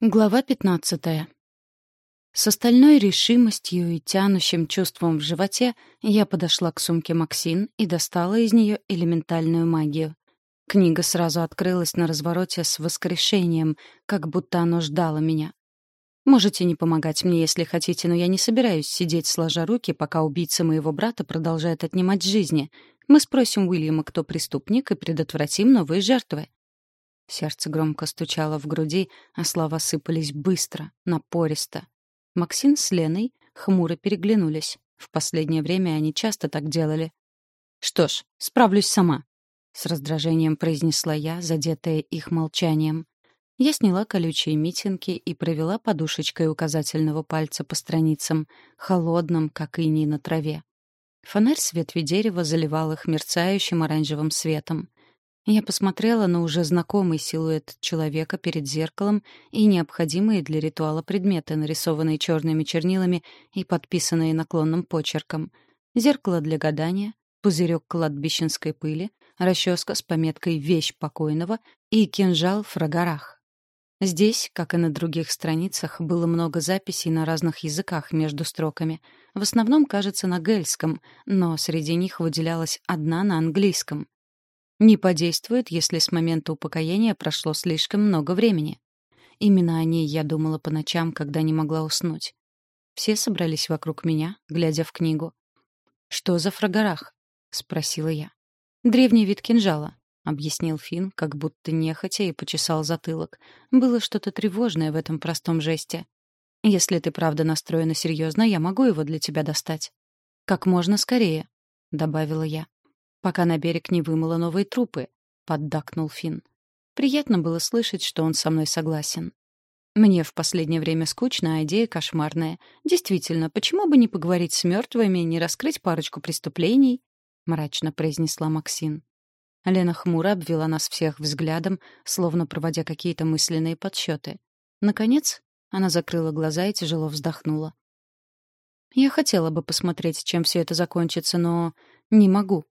Глава пятнадцатая. С остальной решимостью и тянущим чувством в животе я подошла к сумке Максин и достала из нее элементальную магию. Книга сразу открылась на развороте с воскрешением, как будто оно ждало меня. Можете не помогать мне, если хотите, но я не собираюсь сидеть сложа руки, пока убийца моего брата продолжает отнимать жизни. Мы спросим Уильяма, кто преступник, и предотвратим новые жертвы. Сердце громко стучало в груди, а слова сыпались быстро, напористо. Максим с Леной хмуро переглянулись. В последнее время они часто так делали. «Что ж, справлюсь сама», — с раздражением произнесла я, задетая их молчанием. Я сняла колючие митинги и провела подушечкой указательного пальца по страницам, холодным, как иней на траве. Фонарь с ветви дерева заливал их мерцающим оранжевым светом. Я посмотрела на уже знакомый силуэт человека перед зеркалом и необходимые для ритуала предметы, нарисованные черными чернилами и подписанные наклонным почерком. Зеркало для гадания, пузырек кладбищенской пыли, расческа с пометкой «Вещь покойного» и кинжал в фрагорах. Здесь, как и на других страницах, было много записей на разных языках между строками. В основном, кажется, на гельском, но среди них выделялась одна на английском не подействует, если с момента упокоения прошло слишком много времени. Именно о ней я думала по ночам, когда не могла уснуть. Все собрались вокруг меня, глядя в книгу. «Что за фрагорах?» — спросила я. «Древний вид кинжала», — объяснил Финн, как будто нехотя и почесал затылок. Было что-то тревожное в этом простом жесте. «Если ты правда настроена серьезно, я могу его для тебя достать». «Как можно скорее», — добавила я пока на берег не вымыло новые трупы», — поддакнул Финн. Приятно было слышать, что он со мной согласен. Мне в последнее время скучно, а идея кошмарная. Действительно, почему бы не поговорить с мертвыми и не раскрыть парочку преступлений? мрачно произнесла Максин. Лена хмуро обвела нас всех взглядом, словно проводя какие-то мысленные подсчеты. Наконец, она закрыла глаза и тяжело вздохнула. Я хотела бы посмотреть, чем все это закончится, но не могу.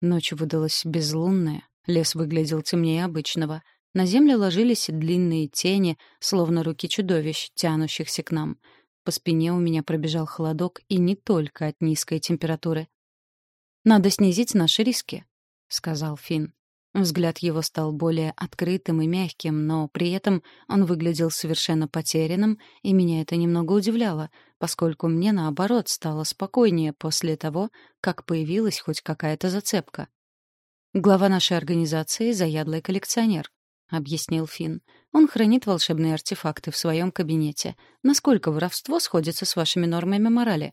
Ночь выдалась безлунная, лес выглядел темнее обычного. На землю ложились длинные тени, словно руки чудовищ, тянущихся к нам. По спине у меня пробежал холодок, и не только от низкой температуры. «Надо снизить наши риски», — сказал Финн. Взгляд его стал более открытым и мягким, но при этом он выглядел совершенно потерянным, и меня это немного удивляло, поскольку мне, наоборот, стало спокойнее после того, как появилась хоть какая-то зацепка. «Глава нашей организации — заядлый коллекционер», — объяснил Финн. «Он хранит волшебные артефакты в своем кабинете. Насколько воровство сходится с вашими нормами морали?»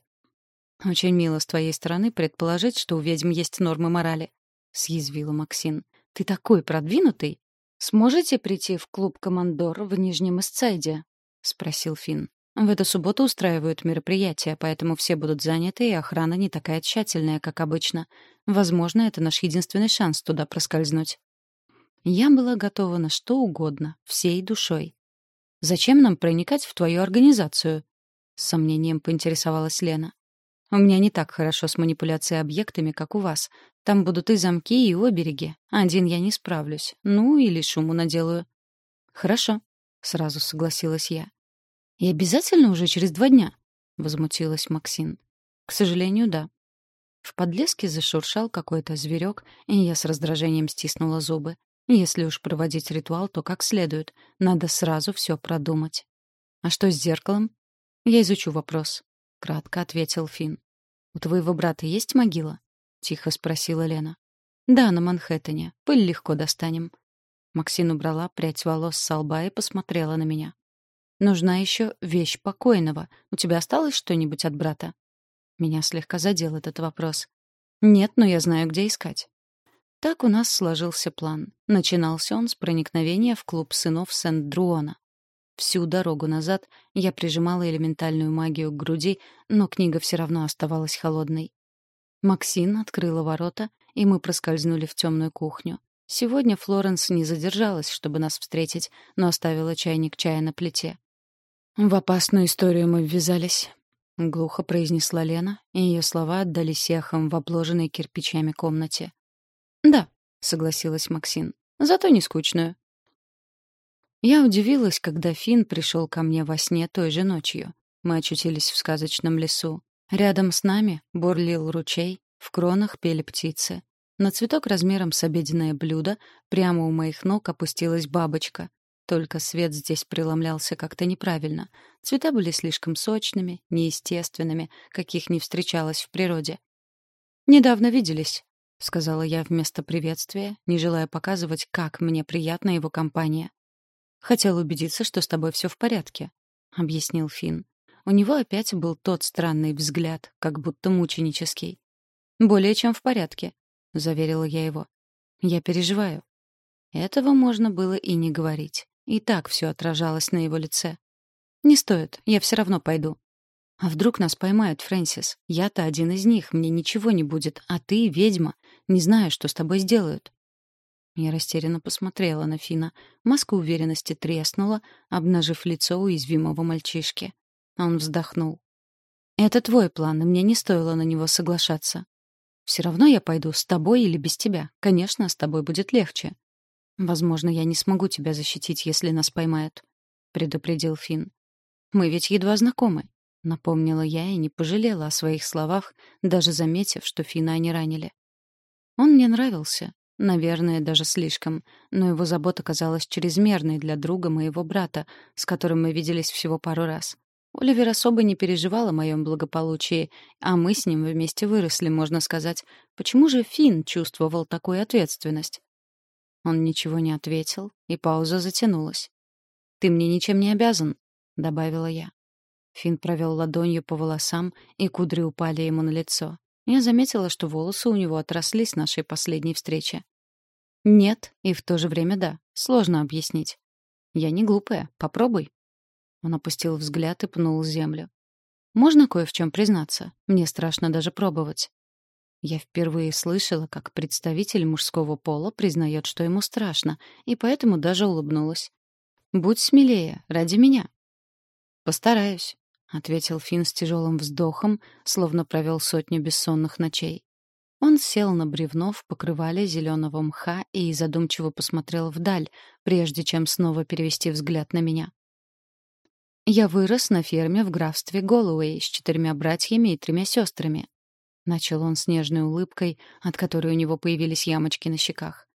«Очень мило с твоей стороны предположить, что у ведьм есть нормы морали», — съязвила Максин. Ты такой продвинутый. Сможете прийти в клуб «Командор» в Нижнем Исцайде?» — спросил Финн. В эту субботу устраивают мероприятия, поэтому все будут заняты, и охрана не такая тщательная, как обычно. Возможно, это наш единственный шанс туда проскользнуть. Я была готова на что угодно, всей душой. «Зачем нам проникать в твою организацию?» — с сомнением поинтересовалась Лена. У меня не так хорошо с манипуляцией объектами, как у вас. Там будут и замки, и обереги. Один я не справлюсь. Ну, или шуму наделаю. Хорошо, сразу согласилась я. И обязательно уже через два дня? Возмутилась Максин. К сожалению, да. В подлеске зашуршал какой-то зверек, и я с раздражением стиснула зубы. Если уж проводить ритуал, то как следует. Надо сразу все продумать. А что с зеркалом? Я изучу вопрос. Кратко ответил Финн. «У твоего брата есть могила?» — тихо спросила Лена. «Да, на Манхэттене. Пыль легко достанем». Максин убрала прядь волос с лба и посмотрела на меня. «Нужна еще вещь покойного. У тебя осталось что-нибудь от брата?» Меня слегка задел этот вопрос. «Нет, но я знаю, где искать». Так у нас сложился план. Начинался он с проникновения в клуб сынов Сент-Друона. Всю дорогу назад я прижимала элементальную магию к груди, но книга все равно оставалась холодной. Максин открыла ворота, и мы проскользнули в темную кухню. Сегодня Флоренс не задержалась, чтобы нас встретить, но оставила чайник чая на плите. «В опасную историю мы ввязались», — глухо произнесла Лена, и ее слова отдались эхом в обложенной кирпичами комнате. «Да», — согласилась Максин, — «зато не скучную». Я удивилась, когда Финн пришел ко мне во сне той же ночью. Мы очутились в сказочном лесу. Рядом с нами бурлил ручей, в кронах пели птицы. На цветок размером с обеденное блюдо прямо у моих ног опустилась бабочка. Только свет здесь преломлялся как-то неправильно. Цвета были слишком сочными, неестественными, каких не встречалось в природе. «Недавно виделись», — сказала я вместо приветствия, не желая показывать, как мне приятна его компания. «Хотел убедиться, что с тобой все в порядке», — объяснил Финн. У него опять был тот странный взгляд, как будто мученический. «Более чем в порядке», — заверила я его. «Я переживаю». Этого можно было и не говорить. И так все отражалось на его лице. «Не стоит, я все равно пойду». «А вдруг нас поймают, Фрэнсис? Я-то один из них, мне ничего не будет, а ты — ведьма. Не знаю, что с тобой сделают». Я растерянно посмотрела на Фина. Маска уверенности треснула, обнажив лицо уязвимого мальчишки. Он вздохнул. «Это твой план, и мне не стоило на него соглашаться. Все равно я пойду с тобой или без тебя. Конечно, с тобой будет легче. Возможно, я не смогу тебя защитить, если нас поймают, предупредил Фин. Мы ведь едва знакомы, напомнила я и не пожалела о своих словах, даже заметив, что Фина они ранили. Он мне нравился, наверное, даже слишком, но его забота казалась чрезмерной для друга моего брата, с которым мы виделись всего пару раз. Оливер особо не переживал о моем благополучии, а мы с ним вместе выросли, можно сказать. Почему же Финн чувствовал такую ответственность? Он ничего не ответил, и пауза затянулась. «Ты мне ничем не обязан», — добавила я. Финн провел ладонью по волосам, и кудри упали ему на лицо. Я заметила, что волосы у него отросли с нашей последней встречи. «Нет, и в то же время да. Сложно объяснить. Я не глупая. Попробуй». Он опустил взгляд и пнул землю. «Можно кое в чем признаться? Мне страшно даже пробовать». Я впервые слышала, как представитель мужского пола признает, что ему страшно, и поэтому даже улыбнулась. «Будь смелее, ради меня». «Постараюсь», — ответил Финн с тяжелым вздохом, словно провел сотню бессонных ночей. Он сел на бревно в покрывале зеленого мха и задумчиво посмотрел вдаль, прежде чем снова перевести взгляд на меня. Я вырос на ферме в графстве Голуэй с четырьмя братьями и тремя сестрами. Начал он с нежной улыбкой, от которой у него появились ямочки на щеках.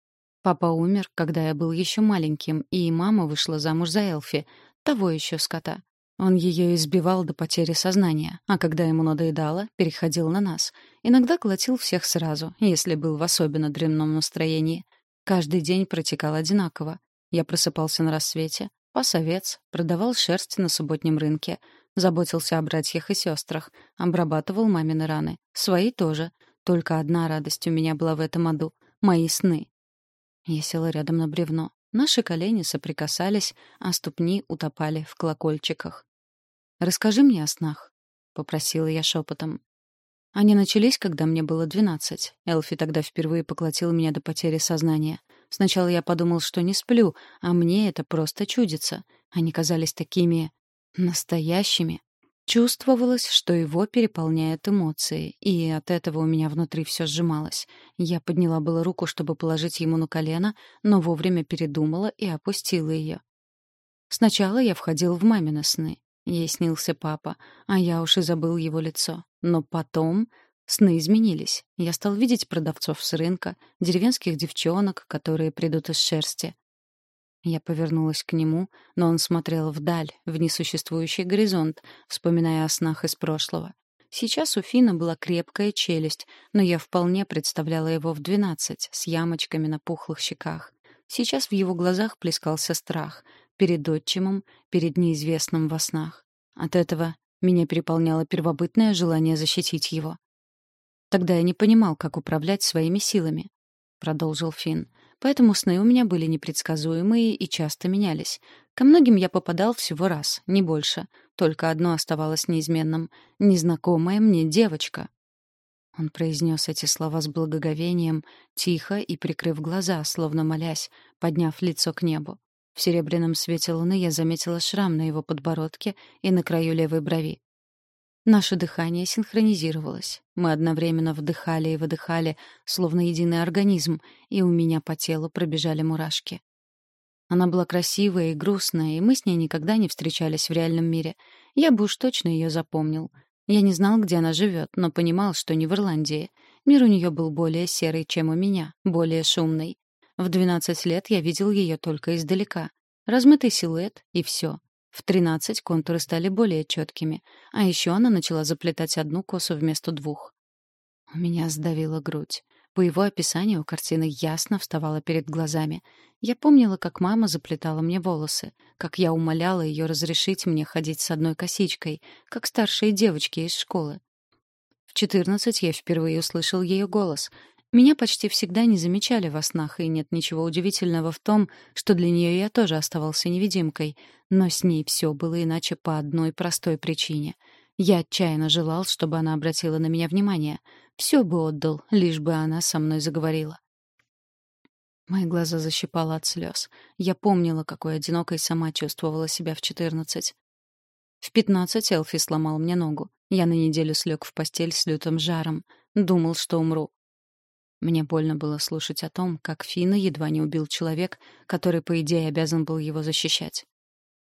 Папа умер, когда я был еще маленьким, и мама вышла замуж за Элфи, того еще скота. Он ее избивал до потери сознания, а когда ему надоедало, переходил на нас. Иногда колотил всех сразу, если был в особенно дремном настроении. Каждый день протекал одинаково. Я просыпался на рассвете, Пас овец, продавал шерсть на субботнем рынке, заботился о братьях и сестрах, обрабатывал мамины раны. Свои тоже. Только одна радость у меня была в этом аду — мои сны. Я села рядом на бревно. Наши колени соприкасались, а ступни утопали в колокольчиках. «Расскажи мне о снах», — попросила я шепотом. Они начались, когда мне было двенадцать. Элфи тогда впервые поглотила меня до потери сознания. Сначала я подумал, что не сплю, а мне это просто чудится. Они казались такими... настоящими. Чувствовалось, что его переполняют эмоции, и от этого у меня внутри все сжималось. Я подняла было руку, чтобы положить ему на колено, но вовремя передумала и опустила ее. Сначала я входил в мамины сны. Ей снился папа, а я уж и забыл его лицо. Но потом сны изменились. Я стал видеть продавцов с рынка, деревенских девчонок, которые придут из шерсти. Я повернулась к нему, но он смотрел вдаль, в несуществующий горизонт, вспоминая о снах из прошлого. Сейчас у Фина была крепкая челюсть, но я вполне представляла его в двенадцать, с ямочками на пухлых щеках. Сейчас в его глазах плескался страх — перед отчимом, перед неизвестным во снах. От этого меня переполняло первобытное желание защитить его. Тогда я не понимал, как управлять своими силами, продолжил Финн. Поэтому сны у меня были непредсказуемые и часто менялись. Ко многим я попадал всего раз, не больше. Только одно оставалось неизменным — незнакомая мне девочка. Он произнес эти слова с благоговением, тихо и прикрыв глаза, словно молясь, подняв лицо к небу. В серебряном свете луны я заметила шрам на его подбородке и на краю левой брови. Наше дыхание синхронизировалось. Мы одновременно вдыхали и выдыхали, словно единый организм, и у меня по телу пробежали мурашки. Она была красивая и грустная, и мы с ней никогда не встречались в реальном мире. Я бы уж точно ее запомнил. Я не знал, где она живет, но понимал, что не в Ирландии. Мир у нее был более серый, чем у меня, более шумный. В 12 лет я видел ее только издалека. Размытый силуэт — и все. В 13 контуры стали более четкими, а еще она начала заплетать одну косу вместо двух. У меня сдавила грудь. По его описанию картина ясно вставала перед глазами. Я помнила, как мама заплетала мне волосы, как я умоляла ее разрешить мне ходить с одной косичкой, как старшие девочки из школы. В 14 я впервые услышал ее голос. Меня почти всегда не замечали во снах, и нет ничего удивительного в том, что для нее я тоже оставался невидимкой, но с ней все было иначе по одной простой причине. Я отчаянно желал, чтобы она обратила на меня внимание. Все бы отдал, лишь бы она со мной заговорила. Мои глаза защипало от слез. Я помнила, какой одинокой сама чувствовала себя в четырнадцать. В пятнадцать Элфи сломал мне ногу. Я на неделю слег в постель с лютым жаром. Думал, что умру. Мне больно было слушать о том, как Фина едва не убил человек, который, по идее, обязан был его защищать.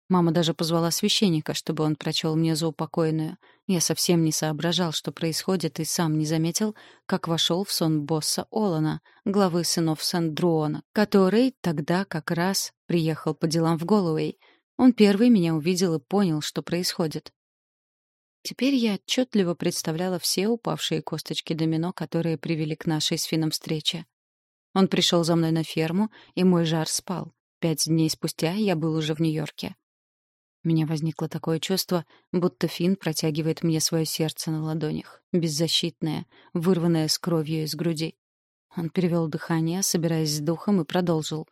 Мама даже позвала священника, чтобы он прочел мне заупокойную. Я совсем не соображал, что происходит, и сам не заметил, как вошел в сон босса Олана, главы сынов Сандруона, который тогда как раз приехал по делам в Голуэй. Он первый меня увидел и понял, что происходит. Теперь я отчетливо представляла все упавшие косточки домино, которые привели к нашей с Фином встрече. Он пришел за мной на ферму, и мой жар спал. Пять дней спустя я был уже в Нью-Йорке. У меня возникло такое чувство, будто Финн протягивает мне свое сердце на ладонях, беззащитное, вырванное с кровью из груди. Он перевел дыхание, собираясь с духом, и продолжил.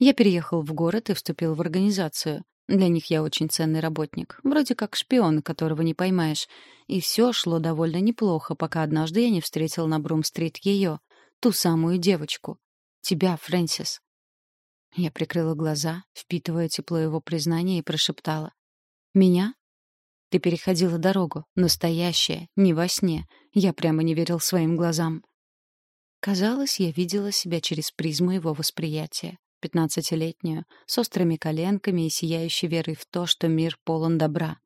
Я переехал в город и вступил в организацию. Для них я очень ценный работник, вроде как шпион, которого не поймаешь. И все шло довольно неплохо, пока однажды я не встретил на Брум-стрит ее, ту самую девочку. Тебя, Фрэнсис. Я прикрыла глаза, впитывая тепло его признания, и прошептала. «Меня?» «Ты переходила дорогу. Настоящая, не во сне. Я прямо не верил своим глазам». Казалось, я видела себя через призму его восприятия. Пятнадцатилетнюю, с острыми коленками и сияющей верой в то, что мир полон добра.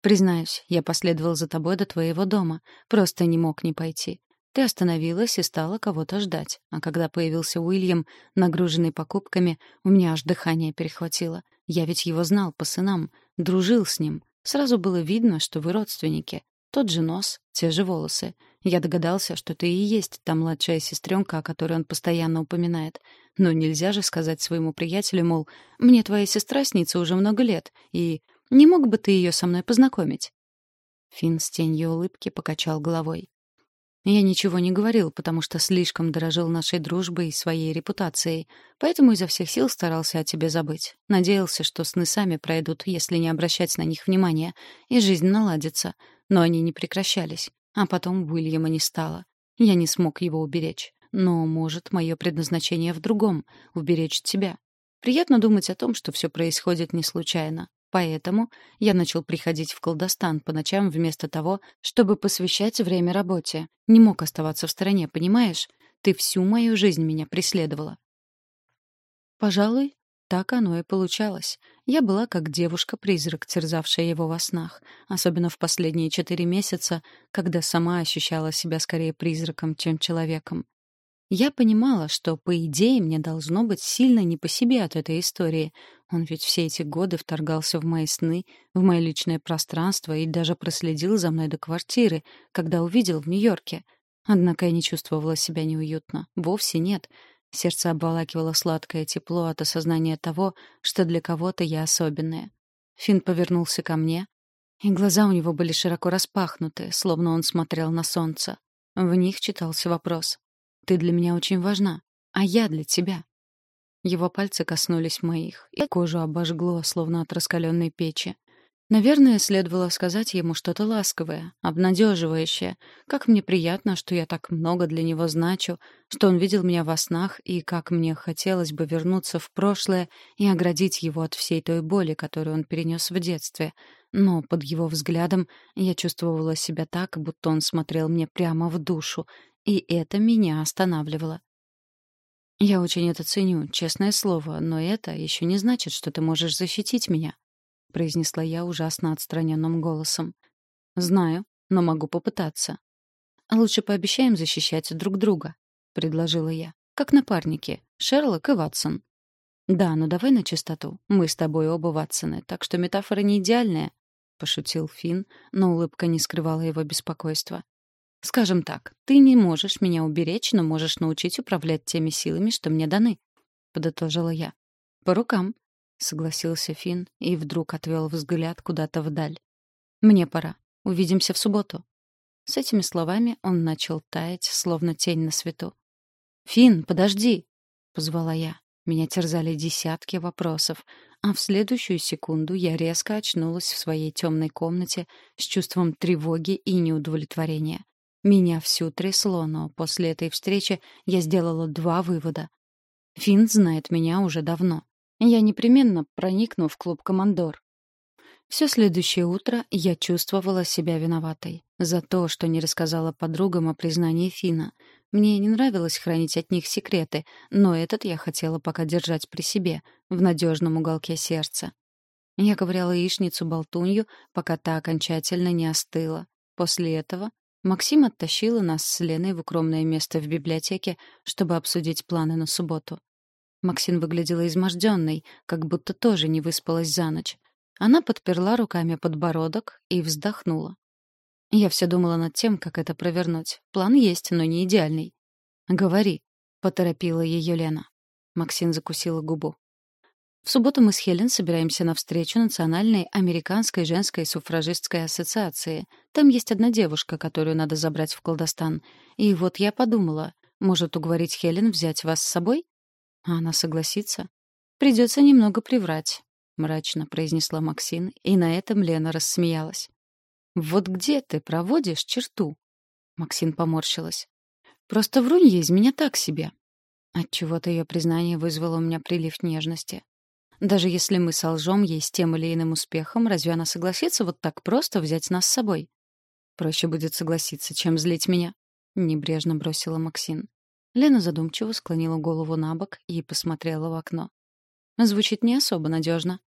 Признаюсь, я последовал за тобой до твоего дома, просто не мог не пойти. Ты остановилась и стала кого-то ждать. А когда появился Уильям, нагруженный покупками, у меня аж дыхание перехватило. Я ведь его знал по сынам, дружил с ним. Сразу было видно, что вы родственники. Тот же нос, те же волосы. Я догадался, что ты и есть та младшая сестренка, о которой он постоянно упоминает. Но нельзя же сказать своему приятелю, мол, «Мне твоя сестра снится уже много лет, и не мог бы ты ее со мной познакомить?» Финн с тенью улыбки покачал головой. Я ничего не говорил, потому что слишком дорожил нашей дружбой и своей репутацией, поэтому изо всех сил старался о тебе забыть. Надеялся, что сны сами пройдут, если не обращать на них внимания, и жизнь наладится. Но они не прекращались. А потом Уильяма не стало. Я не смог его уберечь. Но, может, мое предназначение в другом — уберечь тебя. Приятно думать о том, что все происходит не случайно. Поэтому я начал приходить в колдостан по ночам вместо того, чтобы посвящать время работе. Не мог оставаться в стороне, понимаешь? Ты всю мою жизнь меня преследовала. Пожалуй, так оно и получалось. Я была как девушка-призрак, терзавшая его во снах, особенно в последние четыре месяца, когда сама ощущала себя скорее призраком, чем человеком. Я понимала, что, по идее, мне должно быть сильно не по себе от этой истории. Он ведь все эти годы вторгался в мои сны, в мое личное пространство и даже проследил за мной до квартиры, когда увидел в Нью-Йорке. Однако я не чувствовала себя неуютно. Вовсе нет. Сердце обволакивало сладкое тепло от осознания того, что для кого-то я особенная. Финн повернулся ко мне, и глаза у него были широко распахнуты, словно он смотрел на солнце. В них читался вопрос. Ты для меня очень важна, а я для тебя. Его пальцы коснулись моих, и кожу обожгло, словно от раскаленной печи. Наверное, следовало сказать ему что-то ласковое, обнадеживающее. Как мне приятно, что я так много для него значу, что он видел меня во снах, и как мне хотелось бы вернуться в прошлое и оградить его от всей той боли, которую он перенес в детстве. Но под его взглядом я чувствовала себя так, будто он смотрел мне прямо в душу, и это меня останавливало. «Я очень это ценю, честное слово, но это еще не значит, что ты можешь защитить меня», — произнесла я ужасно отстраненным голосом. «Знаю, но могу попытаться». «Лучше пообещаем защищать друг друга», — предложила я. «Как напарники, Шерлок и Ватсон». «Да, но давай на чистоту. Мы с тобой оба Ватсоны, так что метафора не идеальная», — пошутил Финн, но улыбка не скрывала его беспокойства. Скажем так, ты не можешь меня уберечь, но можешь научить управлять теми силами, что мне даны, подытожила я. По рукам, согласился Финн и вдруг отвел взгляд куда-то вдаль. Мне пора. Увидимся в субботу. С этими словами он начал таять, словно тень на свету. «Финн, подожди!» — позвала я. Меня терзали десятки вопросов, а в следующую секунду я резко очнулась в своей темной комнате с чувством тревоги и неудовлетворения. Меня всю трясло, но после этой встречи я сделала два вывода. Финн знает меня уже давно. Я непременно проникну в клуб «Командор». Все следующее утро я чувствовала себя виноватой за то, что не рассказала подругам о признании Фина. Мне не нравилось хранить от них секреты, но этот я хотела пока держать при себе, в надежном уголке сердца. Я ковыряла яичницу болтунью, пока та окончательно не остыла. После этого Максим оттащила нас с Леной в укромное место в библиотеке, чтобы обсудить планы на субботу. Максим выглядела изможденной, как будто тоже не выспалась за ночь. Она подперла руками подбородок и вздохнула. Я все думала над тем, как это провернуть. План есть, но не идеальный. «Говори», — поторопила ее Лена. Максим закусила губу. В субботу мы с Хелен собираемся на встречу Национальной американской женской суфражистской ассоциации. Там есть одна девушка, которую надо забрать в колдостан. И вот я подумала, может уговорить Хелен взять вас с собой? А она согласится. Придется немного приврать, мрачно произнесла Максин, и на этом Лена рассмеялась. Вот где ты проводишь черту? Максин поморщилась. Просто врунья из меня так себе. Отчего-то ее признание вызвало у меня прилив нежности. Даже если мы солжем ей с тем или иным успехом, разве она согласится вот так просто взять нас с собой? Проще будет согласиться, чем злить меня, небрежно бросила Максин. Лена задумчиво склонила голову на бок и посмотрела в окно. Звучит не особо надежно.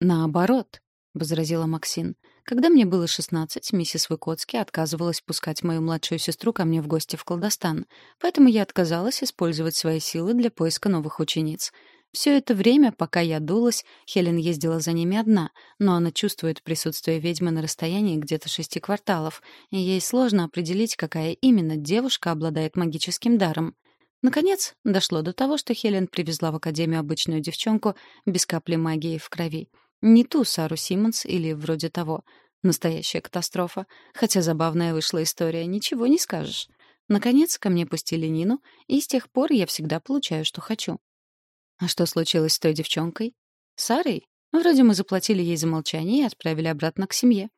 Наоборот, возразила Максин. Когда мне было шестнадцать, миссис Выкоцки отказывалась пускать мою младшую сестру ко мне в гости в колдостан, поэтому я отказалась использовать свои силы для поиска новых учениц. Все это время, пока я дулась, Хелен ездила за ними одна, но она чувствует присутствие ведьмы на расстоянии где-то шести кварталов, и ей сложно определить, какая именно девушка обладает магическим даром. Наконец, дошло до того, что Хелен привезла в академию обычную девчонку без капли магии в крови. Не ту Сару Симмонс или вроде того. Настоящая катастрофа. Хотя забавная вышла история, ничего не скажешь. Наконец, ко мне пустили Нину, и с тех пор я всегда получаю, что хочу. А что случилось с той девчонкой? Сарой? Вроде мы заплатили ей за молчание и отправили обратно к семье.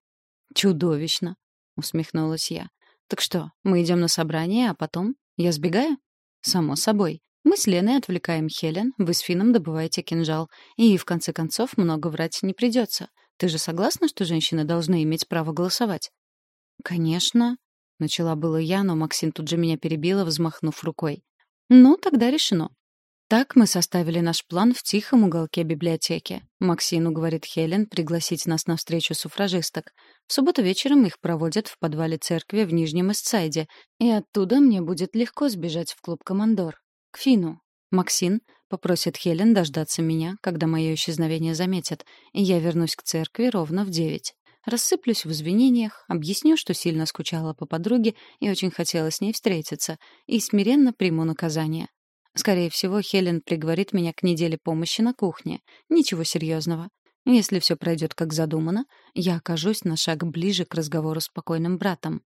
Чудовищно, усмехнулась я. Так что, мы идем на собрание, а потом я сбегаю? Само собой. Мы с Леной отвлекаем Хелен, вы с Фином добываете кинжал, и в конце концов много врать не придется. Ты же согласна, что женщины должны иметь право голосовать? Конечно, начала было я, но Максим тут же меня перебила, взмахнув рукой. Ну, тогда решено. Так мы составили наш план в тихом уголке библиотеки. Максину говорит Хелен пригласить нас на встречу суфражисток. В субботу вечером их проводят в подвале церкви в Нижнем Эстсайде, и оттуда мне будет легко сбежать в клуб «Командор». К Фину. Максин попросит Хелен дождаться меня, когда мое исчезновение заметят, и я вернусь к церкви ровно в девять. Рассыплюсь в извинениях, объясню, что сильно скучала по подруге и очень хотела с ней встретиться, и смиренно приму наказание. Скорее всего, Хелен приговорит меня к неделе помощи на кухне. Ничего серьезного. Если все пройдет как задумано, я окажусь на шаг ближе к разговору с покойным братом.